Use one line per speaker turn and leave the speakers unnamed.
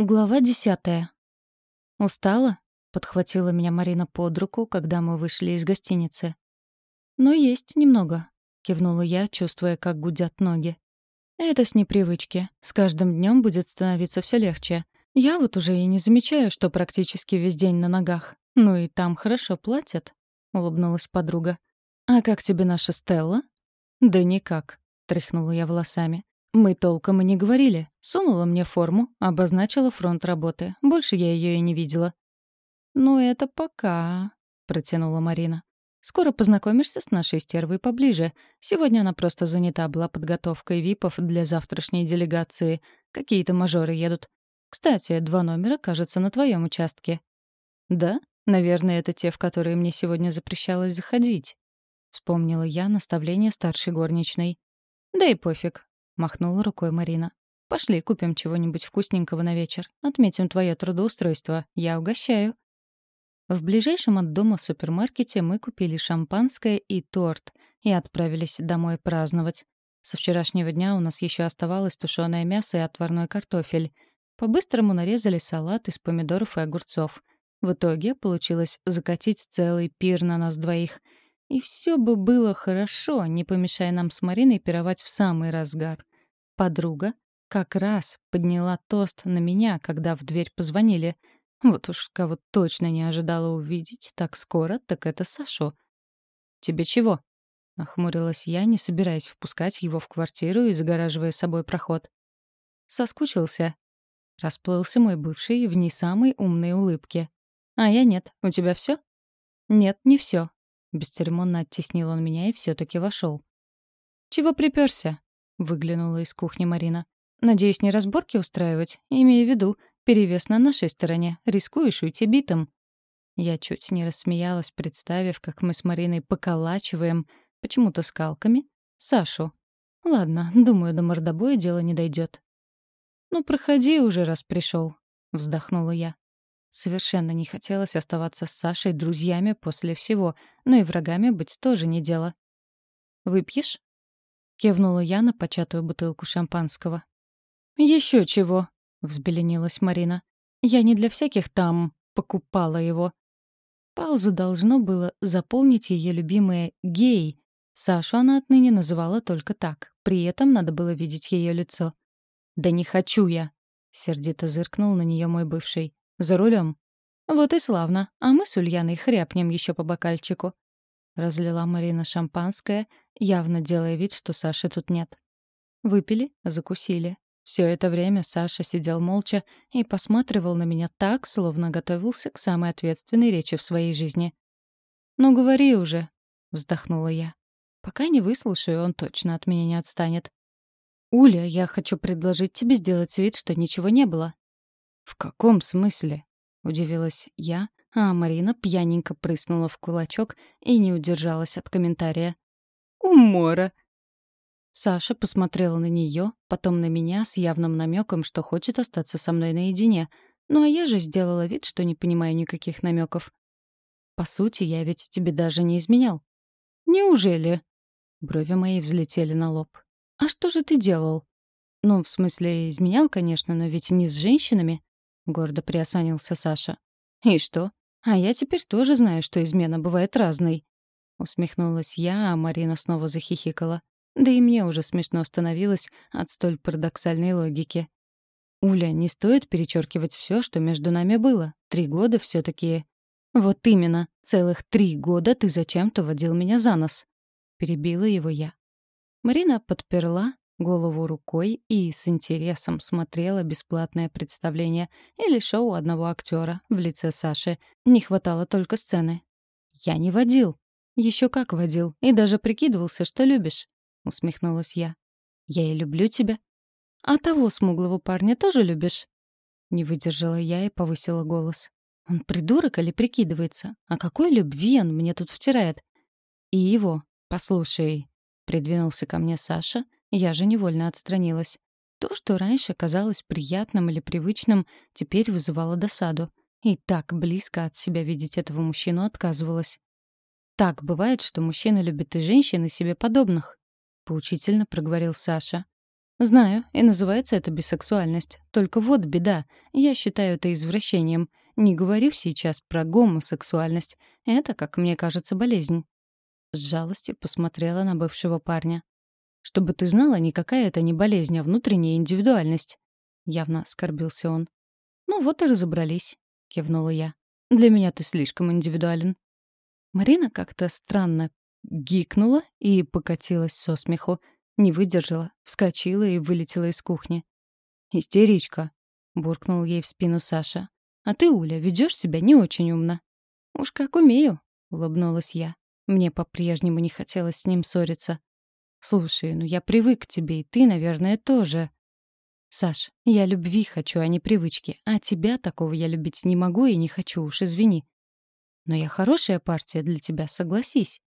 Глава десятая. «Устала?» — подхватила меня Марина под руку, когда мы вышли из гостиницы. «Ну, есть немного», — кивнула я, чувствуя, как гудят ноги. «Это с непривычки. С каждым днем будет становиться все легче. Я вот уже и не замечаю, что практически весь день на ногах. Ну и там хорошо платят», — улыбнулась подруга. «А как тебе наша Стелла?» «Да никак», — тряхнула я волосами. Мы толком и не говорили. Сунула мне форму, обозначила фронт работы. Больше я ее и не видела. «Ну, это пока», — протянула Марина. «Скоро познакомишься с нашей стервой поближе. Сегодня она просто занята была подготовкой випов для завтрашней делегации. Какие-то мажоры едут. Кстати, два номера, кажется, на твоем участке». «Да? Наверное, это те, в которые мне сегодня запрещалось заходить». Вспомнила я наставление старшей горничной. «Да и пофиг. Махнула рукой Марина. «Пошли, купим чего-нибудь вкусненького на вечер. Отметим твое трудоустройство. Я угощаю». В ближайшем от дома супермаркете мы купили шампанское и торт и отправились домой праздновать. Со вчерашнего дня у нас еще оставалось тушеное мясо и отварной картофель. По-быстрому нарезали салат из помидоров и огурцов. В итоге получилось закатить целый пир на нас двоих — и все бы было хорошо, не помешая нам с Мариной пировать в самый разгар. Подруга как раз подняла тост на меня, когда в дверь позвонили. Вот уж кого точно не ожидала увидеть так скоро, так это Сашу. «Тебе чего?» — нахмурилась я, не собираясь впускать его в квартиру и загораживая собой проход. «Соскучился?» Расплылся мой бывший в не самой умной улыбке. «А я нет. У тебя все? «Нет, не все. Бесцеремонно оттеснил он меня и все таки вошел. «Чего приперся? Выглянула из кухни Марина. «Надеюсь, не разборки устраивать? Имею в виду, перевес на нашей стороне. Рискуешь уйти битым». Я чуть не рассмеялась, представив, как мы с Мариной поколачиваем, почему-то скалками, Сашу. Ладно, думаю, до мордобоя дело не дойдет. «Ну, проходи уже, раз пришел, вздохнула я. Совершенно не хотелось оставаться с Сашей друзьями после всего, но и врагами быть тоже не дело. «Выпьешь?» — кивнула я на початую бутылку шампанского. «Еще чего!» — взбеленилась Марина. «Я не для всяких там покупала его». Паузу должно было заполнить ее любимое «гей». Сашу она отныне называла только так. При этом надо было видеть ее лицо. «Да не хочу я!» — сердито зыркнул на нее мой бывший. За рулем. Вот и славно. А мы с Ульяной хряпнем еще по бокальчику. Разлила Марина шампанское, явно делая вид, что Саши тут нет. Выпили, закусили. Все это время Саша сидел молча и посматривал на меня так, словно готовился к самой ответственной речи в своей жизни. «Ну, говори уже», — вздохнула я. «Пока не выслушаю, он точно от меня не отстанет». «Уля, я хочу предложить тебе сделать вид, что ничего не было. «В каком смысле?» — удивилась я, а Марина пьяненько прыснула в кулачок и не удержалась от комментария. «Умора!» Саша посмотрела на нее, потом на меня с явным намеком, что хочет остаться со мной наедине. Ну а я же сделала вид, что не понимаю никаких намеков. «По сути, я ведь тебе даже не изменял». «Неужели?» Брови мои взлетели на лоб. «А что же ты делал?» «Ну, в смысле, изменял, конечно, но ведь не с женщинами гордо приосанился Саша. «И что? А я теперь тоже знаю, что измена бывает разной». Усмехнулась я, а Марина снова захихикала. Да и мне уже смешно становилось от столь парадоксальной логики. «Уля, не стоит перечеркивать все, что между нами было. Три года все таки «Вот именно, целых три года ты зачем-то водил меня за нос». Перебила его я. Марина подперла голову рукой и с интересом смотрела бесплатное представление или шоу одного актера в лице Саши. Не хватало только сцены. «Я не водил». Еще как водил, и даже прикидывался, что любишь», — усмехнулась я. «Я и люблю тебя». «А того смуглого парня тоже любишь?» Не выдержала я и повысила голос. «Он придурок или прикидывается? А какой любви он мне тут втирает?» «И его. Послушай», — придвинулся ко мне Саша — я же невольно отстранилась. То, что раньше казалось приятным или привычным, теперь вызывало досаду. И так близко от себя видеть этого мужчину отказывалась. «Так бывает, что мужчина любит и женщин, и себе подобных», — поучительно проговорил Саша. «Знаю, и называется это бисексуальность. Только вот беда. Я считаю это извращением. Не говорю сейчас про гомосексуальность. Это, как мне кажется, болезнь». С жалостью посмотрела на бывшего парня. «Чтобы ты знала, никакая это не болезнь, а внутренняя индивидуальность». Явно оскорбился он. «Ну вот и разобрались», — кивнула я. «Для меня ты слишком индивидуален». Марина как-то странно гикнула и покатилась со смеху. Не выдержала, вскочила и вылетела из кухни. «Истеричка», — буркнул ей в спину Саша. «А ты, Уля, ведешь себя не очень умно». «Уж как умею», — улыбнулась я. Мне по-прежнему не хотелось с ним ссориться. «Слушай, ну я привык к тебе, и ты, наверное, тоже». «Саш, я любви хочу, а не привычки. А тебя такого я любить не могу и не хочу, уж извини». «Но я хорошая партия для тебя, согласись».